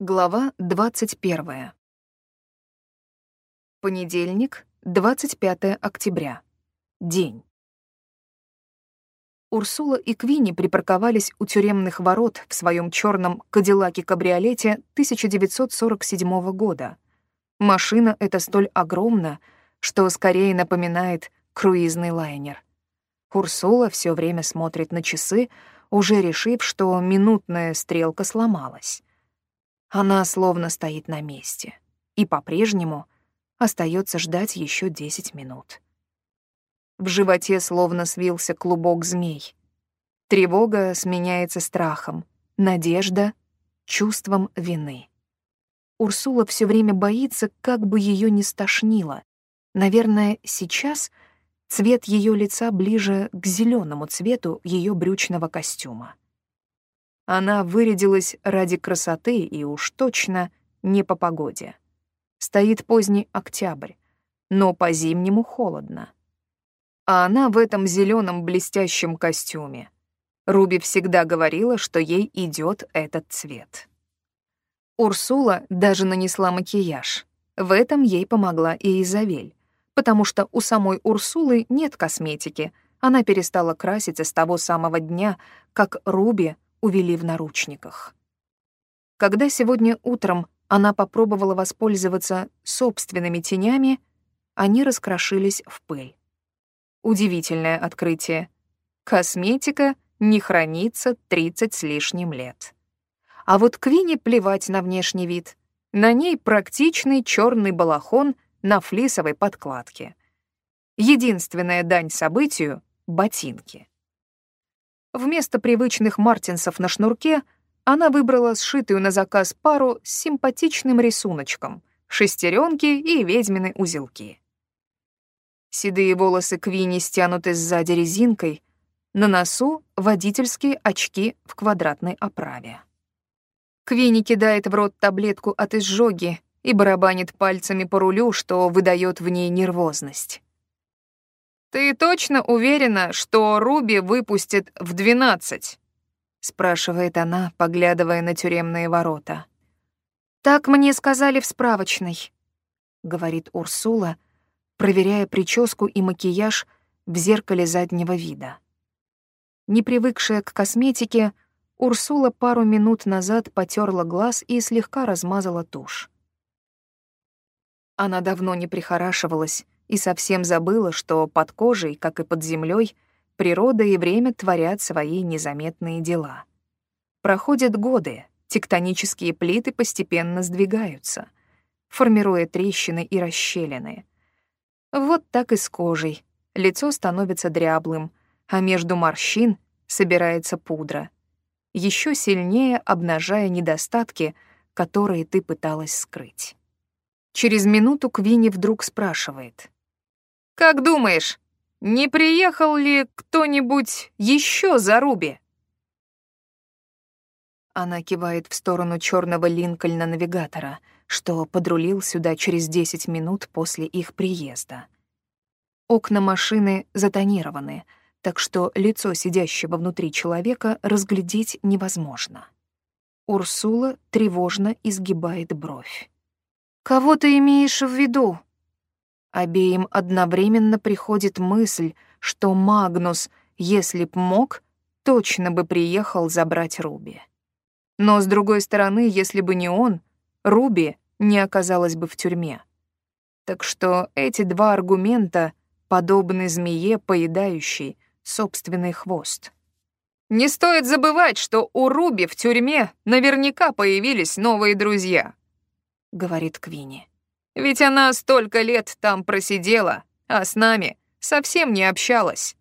Глава 21. Понедельник, 25 октября. День. Урсула и Квинни припарковались у тюремных ворот в своем черном Кадиллаке-кабриолете 1947 года. Машина эта столь огромна, что скорее напоминает круизный лайнер. Урсула все время смотрит на часы, уже решив, что минутная стрелка сломалась. Она словно стоит на месте и по-прежнему остается ждать еще 10 минут. В животе словно свился клубок змей. Тревога сменяется страхом, надежда — чувством вины. Урсула все время боится, как бы ее не стошнило. Наверное, сейчас цвет ее лица ближе к зеленому цвету ее брючного костюма. Она вырядилась ради красоты и уж точно не по погоде. Стоит поздний октябрь, но по-зимнему холодно. А она в этом зеленом блестящем костюме. Руби всегда говорила, что ей идет этот цвет. Урсула даже нанесла макияж. В этом ей помогла и Изавель, потому что у самой Урсулы нет косметики. Она перестала краситься с того самого дня, как Руби увели в наручниках. Когда сегодня утром она попробовала воспользоваться собственными тенями, они раскрошились в пыль. Удивительное открытие. Косметика не хранится 30 с лишним лет. А вот Квине плевать на внешний вид. На ней практичный черный балахон на флисовой подкладке. Единственная дань событию — ботинки. Вместо привычных мартинсов на шнурке она выбрала сшитую на заказ пару с симпатичным рисуночком, шестеренки и ведьмины узелки. Седые волосы Квини стянуты сзади резинкой, на носу водительские очки в квадратной оправе. Квини кидает в рот таблетку от изжоги и барабанит пальцами по рулю, что выдает в ней нервозность. «Ты точно уверена, что Руби выпустит в двенадцать?» — спрашивает она, поглядывая на тюремные ворота. «Так мне сказали в справочной», — говорит Урсула, проверяя прическу и макияж в зеркале заднего вида. Не привыкшая к косметике, Урсула пару минут назад потерла глаз и слегка размазала тушь. Она давно не прихорашивалась, и совсем забыла, что под кожей, как и под землей, природа и время творят свои незаметные дела. Проходят годы, тектонические плиты постепенно сдвигаются, формируя трещины и расщелины. Вот так и с кожей. Лицо становится дряблым, а между морщин собирается пудра, еще сильнее обнажая недостатки, которые ты пыталась скрыть. Через минуту Квинни вдруг спрашивает. Как думаешь, не приехал ли кто-нибудь еще за Руби? Она кивает в сторону черного Линкольна навигатора, что подрулил сюда через 10 минут после их приезда. Окна машины затонированы, так что лицо сидящего внутри человека разглядеть невозможно. Урсула тревожно изгибает бровь. «Кого ты имеешь в виду?» Обеим одновременно приходит мысль, что Магнус, если б мог, точно бы приехал забрать Руби. Но, с другой стороны, если бы не он, Руби не оказалась бы в тюрьме. Так что эти два аргумента подобны змее, поедающей собственный хвост. Не стоит забывать, что у Руби в тюрьме наверняка появились новые друзья, — говорит Квинни. Ведь она столько лет там просидела, а с нами совсем не общалась.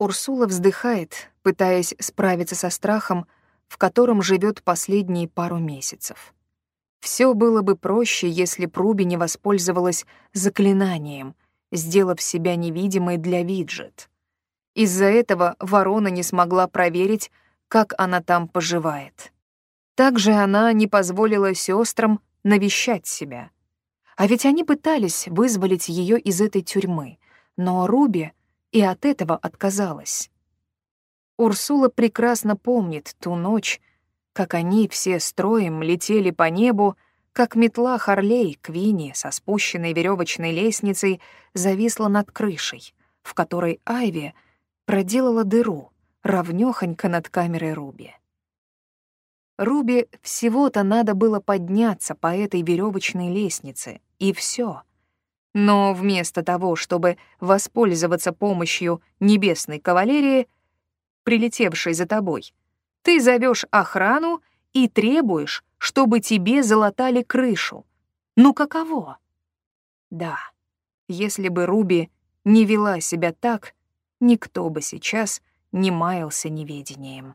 Урсула вздыхает, пытаясь справиться со страхом, в котором живет последние пару месяцев. Все было бы проще, если Пруби не воспользовалась заклинанием, сделав себя невидимой для Виджет. Из-за этого ворона не смогла проверить, как она там поживает. Также она не позволила сестрам навещать себя — а ведь они пытались вызволить ее из этой тюрьмы, но Руби и от этого отказалась. Урсула прекрасно помнит ту ночь, как они все строем летели по небу, как метла Харлей Квини со спущенной веревочной лестницей зависла над крышей, в которой Айви проделала дыру, равнёхонько над камерой Руби. Руби всего-то надо было подняться по этой веревочной лестнице, и все. Но вместо того, чтобы воспользоваться помощью небесной кавалерии, прилетевшей за тобой, ты зовешь охрану и требуешь, чтобы тебе залатали крышу. Ну каково? Да, если бы Руби не вела себя так, никто бы сейчас не маялся неведением.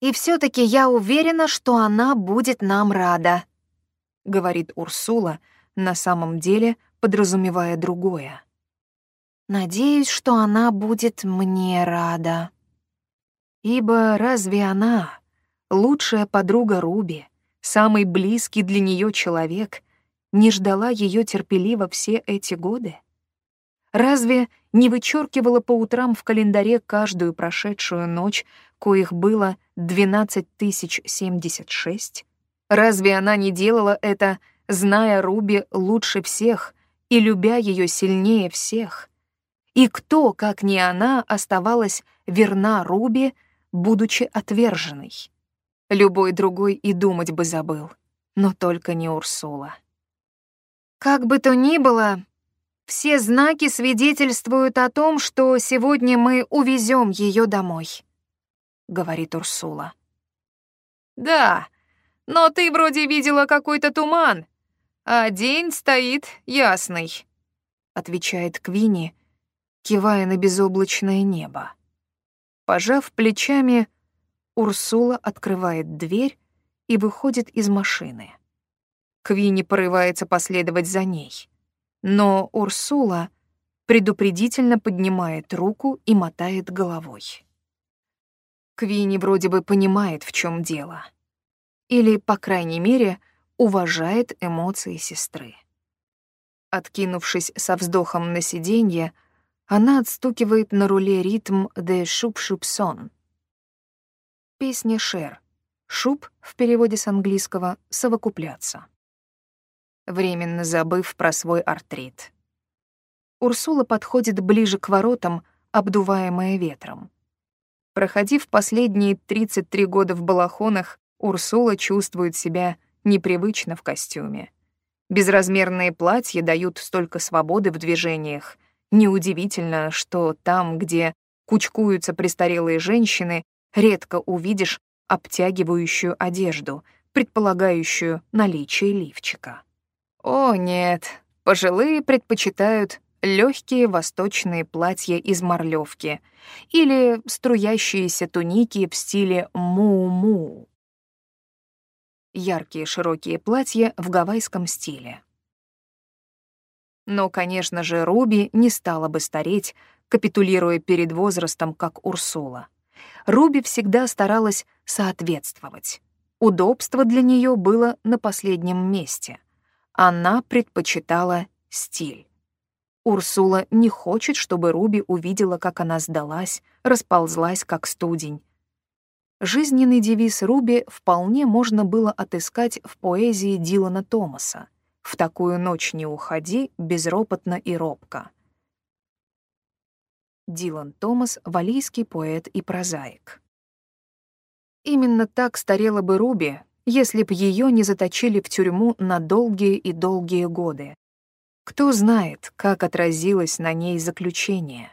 «И все таки я уверена, что она будет нам рада», — говорит Урсула, на самом деле подразумевая другое. «Надеюсь, что она будет мне рада». Ибо разве она, лучшая подруга Руби, самый близкий для нее человек, не ждала ее терпеливо все эти годы? Разве не вычеркивала по утрам в календаре каждую прошедшую ночь, коих было 12076? Разве она не делала это, зная Руби лучше всех и любя ее сильнее всех? И кто, как не она, оставалась верна Руби, будучи отверженной? Любой другой и думать бы забыл, но только не Урсула. Как бы то ни было, все знаки свидетельствуют о том, что сегодня мы увезем ее домой», — говорит Урсула. «Да, но ты вроде видела какой-то туман, а день стоит ясный», — отвечает Квинни, кивая на безоблачное небо. Пожав плечами, Урсула открывает дверь и выходит из машины. Квинни порывается последовать за ней. Но Урсула предупредительно поднимает руку и мотает головой. Квинни вроде бы понимает, в чем дело. Или, по крайней мере, уважает эмоции сестры. Откинувшись со вздохом на сиденье, она отстукивает на руле ритм «Де шуп-шуп-сон». Песня Шер. «Шуп» в переводе с английского «совокупляться» временно забыв про свой артрит. Урсула подходит ближе к воротам, обдуваемая ветром. Проходив последние 33 года в балахонах, Урсула чувствует себя непривычно в костюме. Безразмерные платья дают столько свободы в движениях. Неудивительно, что там, где кучкуются престарелые женщины, редко увидишь обтягивающую одежду, предполагающую наличие лифчика. О, нет, пожилые предпочитают легкие восточные платья из морлевки или струящиеся туники в стиле му-му. Яркие широкие платья в гавайском стиле. Но, конечно же, Руби не стала бы стареть, капитулируя перед возрастом, как Урсула. Руби всегда старалась соответствовать. Удобство для нее было на последнем месте — она предпочитала стиль. Урсула не хочет, чтобы Руби увидела, как она сдалась, расползлась, как студень. Жизненный девиз Руби вполне можно было отыскать в поэзии Дилана Томаса «В такую ночь не уходи, безропотно и робко». Дилан Томас — валийский поэт и прозаик. Именно так старела бы Руби, если б ее не заточили в тюрьму на долгие и долгие годы. Кто знает, как отразилось на ней заключение.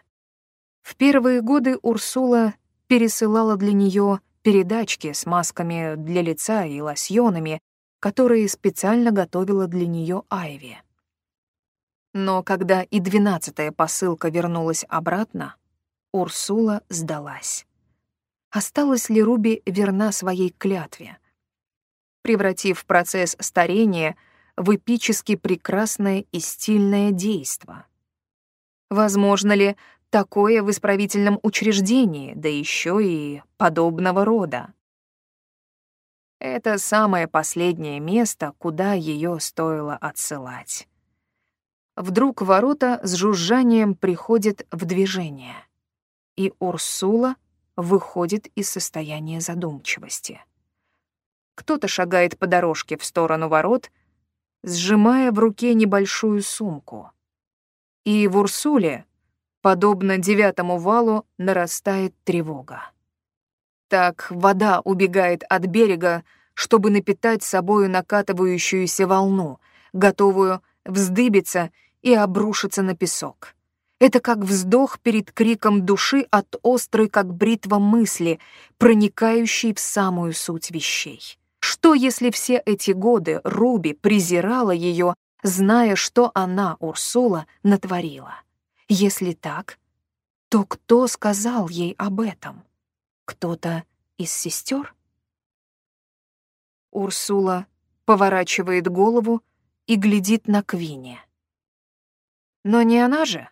В первые годы Урсула пересылала для нее передачки с масками для лица и лосьонами, которые специально готовила для нее Айви. Но когда и двенадцатая посылка вернулась обратно, Урсула сдалась. Осталась ли Руби верна своей клятве? Превратив процесс старения в эпически прекрасное и стильное действо. Возможно ли такое в исправительном учреждении, да еще и подобного рода? Это самое последнее место, куда ее стоило отсылать. Вдруг ворота с жужжанием приходят в движение, и Урсула выходит из состояния задумчивости. Кто-то шагает по дорожке в сторону ворот, сжимая в руке небольшую сумку. И в Урсуле, подобно девятому валу, нарастает тревога. Так вода убегает от берега, чтобы напитать собою накатывающуюся волну, готовую вздыбиться и обрушиться на песок. Это как вздох перед криком души от острой, как бритва мысли, проникающей в самую суть вещей. Что, если все эти годы Руби презирала ее, зная, что она, Урсула, натворила? Если так, то кто сказал ей об этом? Кто-то из сестер? Урсула поворачивает голову и глядит на Квине. Но не она же?